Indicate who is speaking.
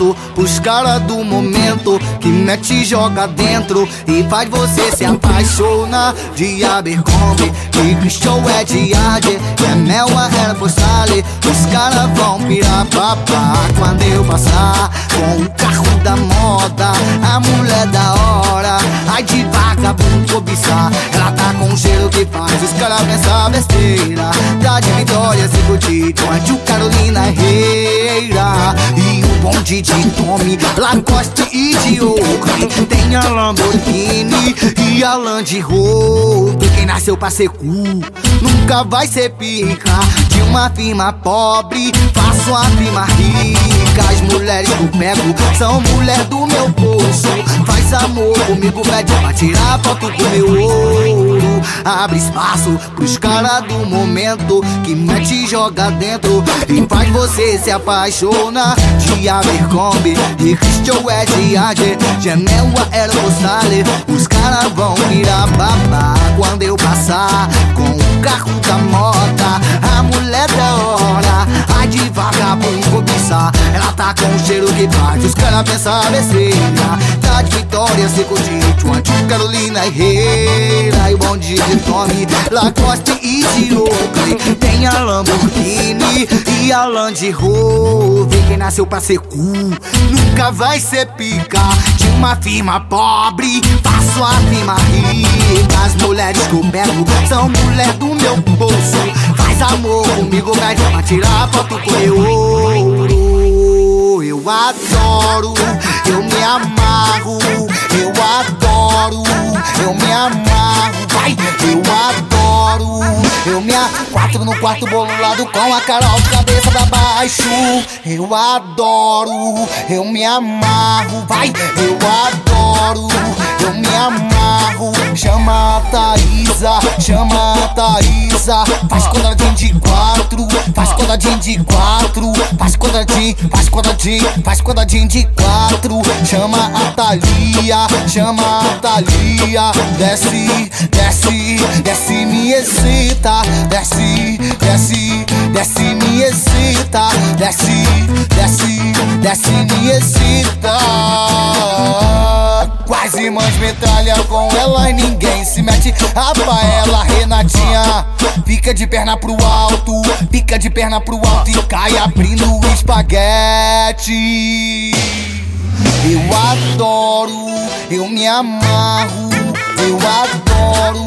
Speaker 1: espaço pros caras do momento que mete e joga dentro e faz você se apaixonar de Abercrombie, de Christian é de Ade, é mel era postale. Os caras vão pirar papá quando eu passar com o carro da moda, a mulher da hora. Ai de vagabundo cobiçar, ela tá com um cheiro que faz os caras pensar besteira. Tá de vitória se curtir com a Carolina Herrera de Tommy, Lacoste e de Oakley. Tem a Lamborghini e a Land Rover. Quem nasceu pra ser cool nunca vai ser pica de uma firma pobre. Faço a firma rica. As mulheres que eu pego são mulher do meu bolso. Faz amor comigo, pede pra tirar foto do meu Abre espaço pros caras do momento que mete e joga dentro e faz você se apaixonar de Abercrombie, de Christian Ed, Age, Gemela Aerostale. Os caras vão virar babá quando eu passar com o carro da moda. A mulher da hora, ai de vagabundo cobiçar. Ela tá com o cheiro que faz os caras pensar besteira. Tá de vitória, se curtir, Tchuanchu, Carolina Herrera. E o bonde de Tommy, Lacoste e de Oakley. Tem a Lamborghini e a Land Rover. Quem nasceu pra ser cool nunca vai ser pica de uma firma pobre. Faço a firma rica. As mulheres que eu pego são mulher do meu bolso. Faz amor comigo, pede pra tirar foto com. Eu adoro, eu me amarro, eu adoro, eu me amarro, vai, eu adoro, eu me a quatro no quarto bolado com a Carol cabeça pra baixo. Eu adoro, eu me amarro, vai, eu adoro, eu me amarro. Chama a Thaísa, chama a Thaísa, faz quadradinho de quatro, faz quadradinho de quatro, faz quadradinho, faz quadradinho, faz quadradinho de quatro. Chama a Thalia, chama a Thalia, desce, desce, desce, me excita, desce, desce, desce, me excita, desce, desce, desce, me excita. Irmãs metralha com ela e ninguém se mete. Rafaela, Renatinha, fica de perna pro alto, fica de perna pro alto e cai abrindo o espaguete. Eu adoro, eu me amarro, eu adoro,